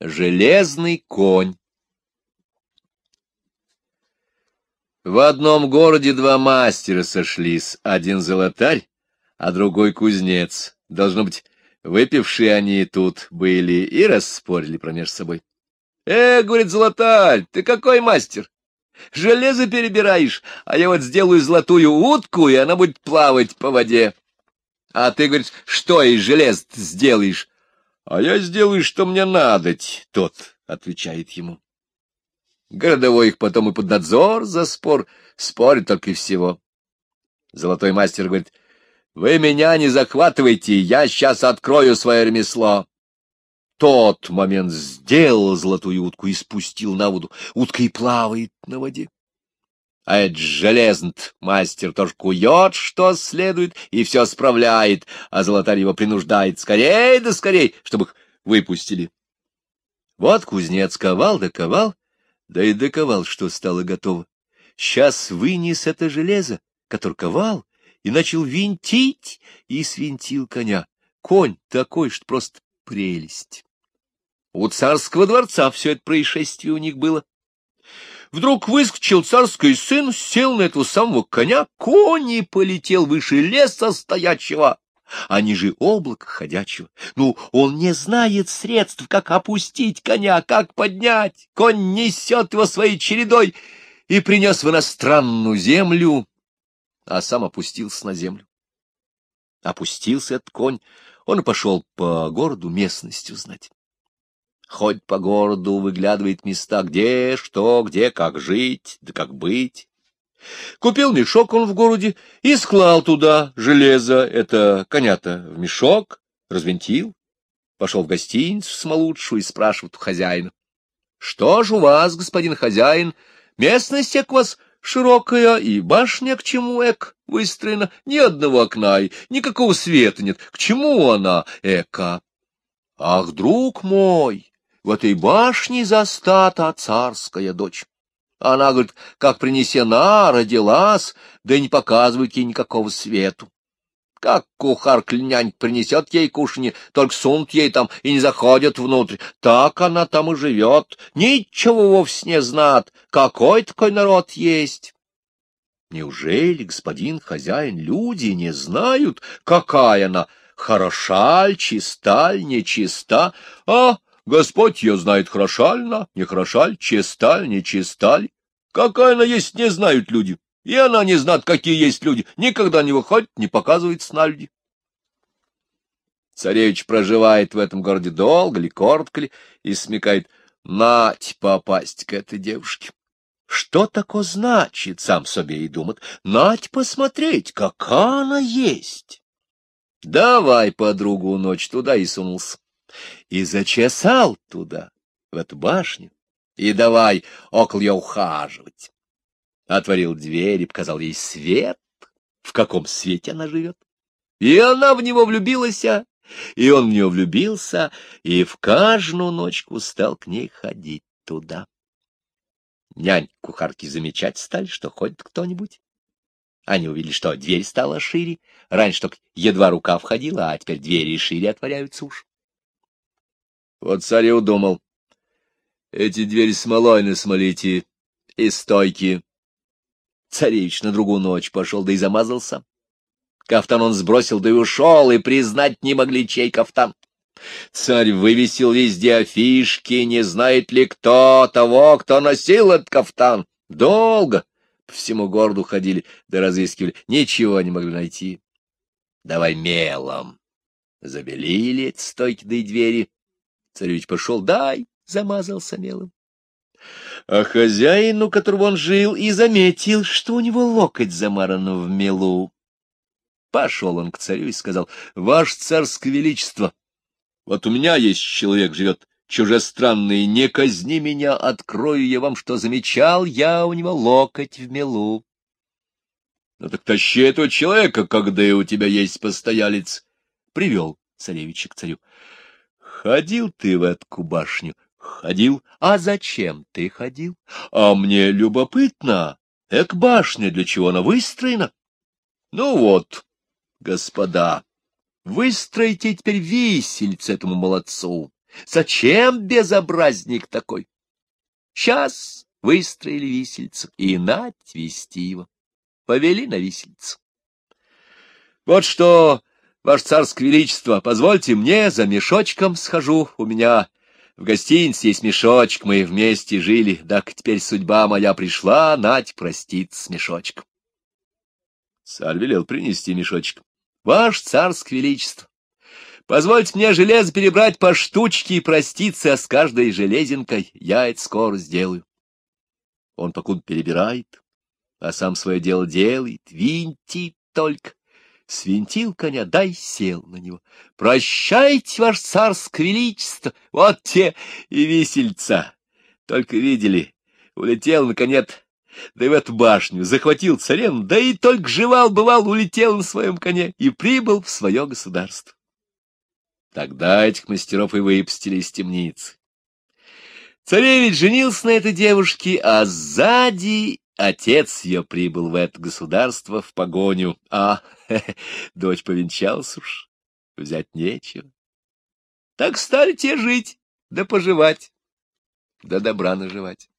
Железный конь В одном городе два мастера сошлись, один золотарь, а другой кузнец. Должно быть, выпившие они тут были и расспорили промеж собой. — Э, — говорит золотарь, ты какой мастер? Железо перебираешь, а я вот сделаю золотую утку, и она будет плавать по воде. А ты, говорит, что из желез сделаешь? А я сделаю, что мне надоть, тот отвечает ему. Городовой их потом и под надзор за спор, спорит только и всего. Золотой мастер говорит, вы меня не захватывайте, я сейчас открою свое ремесло. Тот момент сделал золотую утку и спустил на воду. Утка и плавает на воде. А это железный мастер тоже кует, что следует, и все справляет, а золотарь его принуждает скорее да скорей, чтобы их выпустили. Вот кузнец ковал да ковал, да и доковал, что стало готово. Сейчас вынес это железо, который ковал, и начал винтить, и свинтил коня. Конь такой, что просто прелесть. У царского дворца все это происшествие у них было. Вдруг выскочил царский сын, сел на этого самого коня, конь и полетел выше леса стоячего, а ниже облака ходячего. Ну, он не знает средств, как опустить коня, как поднять. Конь несет его своей чередой и принес в иностранную землю, а сам опустился на землю. Опустился этот конь, он пошел по городу местностью знать. Хоть по городу выглядывает места, где, что, где, как жить, да как быть. Купил мешок он в городе и склал туда железо, это коня-то в мешок, развинтил. Пошел в гостиницу смолудшую и спрашивает у хозяина. — Что ж у вас, господин хозяин, местность у вас широкая, и башня к чему эк выстроена, ни одного окна, и никакого света нет. К чему она, эка? — Ах, друг мой, в этой башне застата царская дочь. Она, говорит, как принесена, родилась, да не показывает ей никакого свету. Как кухар-клянянь принесет ей кушанье, только сунут ей там и не заходят внутрь. Так она там и живет, ничего вовсе не знает, какой такой народ есть. Неужели, господин хозяин, люди не знают, какая она, хороша чиста нечиста? А Господь ее знает, хороша ли она, не хороша ли, чиста ли, не чиста ли. Какая она есть, не знают люди. И она не знает, какие есть люди, никогда не выходит, не показывается на люди. Царевич проживает в этом городе долго ли, коротко ли, и смекает, нать попасть к этой девушке. Что такое значит, сам себе и думает, нать посмотреть, какая она есть. Давай подругу ночь туда и сунулся и зачесал туда, в эту башню, и давай около ее ухаживать. Отворил дверь и показал ей свет, в каком свете она живет. И она в него влюбилась, и он в нее влюбился, и в каждую ночку стал к ней ходить туда. Нянь кухарки замечать стали, что ходит кто-нибудь. Они увидели, что дверь стала шире. Раньше только едва рука входила, а теперь двери шире отворяются уж. Вот царь и удумал. Эти двери смолой насмолите и стойки. Царевич на другую ночь пошел, да и замазался. Кафтан он сбросил, да и ушел, и признать не могли, чей кафтан. Царь вывесил везде афишки, не знает ли кто того, кто носил этот кафтан. Долго по всему городу ходили, да разыскивали, ничего не могли найти. Давай мелом. Забелили стойки да и двери, Царевич пошел, дай, замазался мелом. А хозяин, у которого он жил, и заметил, что у него локоть замаран в мелу. Пошел он к царю и сказал, — Ваше царское величество, вот у меня есть человек живет чужестранный, не казни меня, открою я вам, что замечал я у него локоть в мелу. — Ну так тащи этого человека, когда и у тебя есть постоялец. Привел царевича к царю. Ходил ты в эту башню? Ходил. А зачем ты ходил? А мне любопытно. Эк башня, для чего она выстроена? Ну вот, господа, выстройте теперь висельце этому молодцу. Зачем безобразник такой? Сейчас выстроили висельцу, и нать вести его. Повели на висельцу. Вот что, ваше царское величество, позвольте мне за мешочком схожу, у меня в гостинице есть мешочек, мы вместе жили, так теперь судьба моя пришла, нать простит с мешочком. Царь велел принести мешочек. Ваш царское величество, позвольте мне железо перебрать по штучке и проститься с каждой железинкой, я это скоро сделаю. Он покуда перебирает, а сам свое дело делает, винтит только. Свинтил коня, дай сел на него. Прощайте, ваш царское величество, вот те и висельца. Только видели, улетел, наконец, да и в эту башню, захватил царем, да и только жевал, бывал, улетел на своем коне и прибыл в свое государство. Тогда этих мастеров и выпустили из темницы. Царевич женился на этой девушке, а сзади отец ее прибыл в это государство в погоню, а дочь повенчалась уж, взять нечего. Так стали те жить, да поживать, да добра наживать.